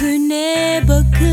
Yüzüne bakın.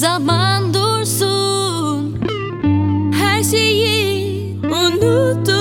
Zaman dursun. Her şeyi unutun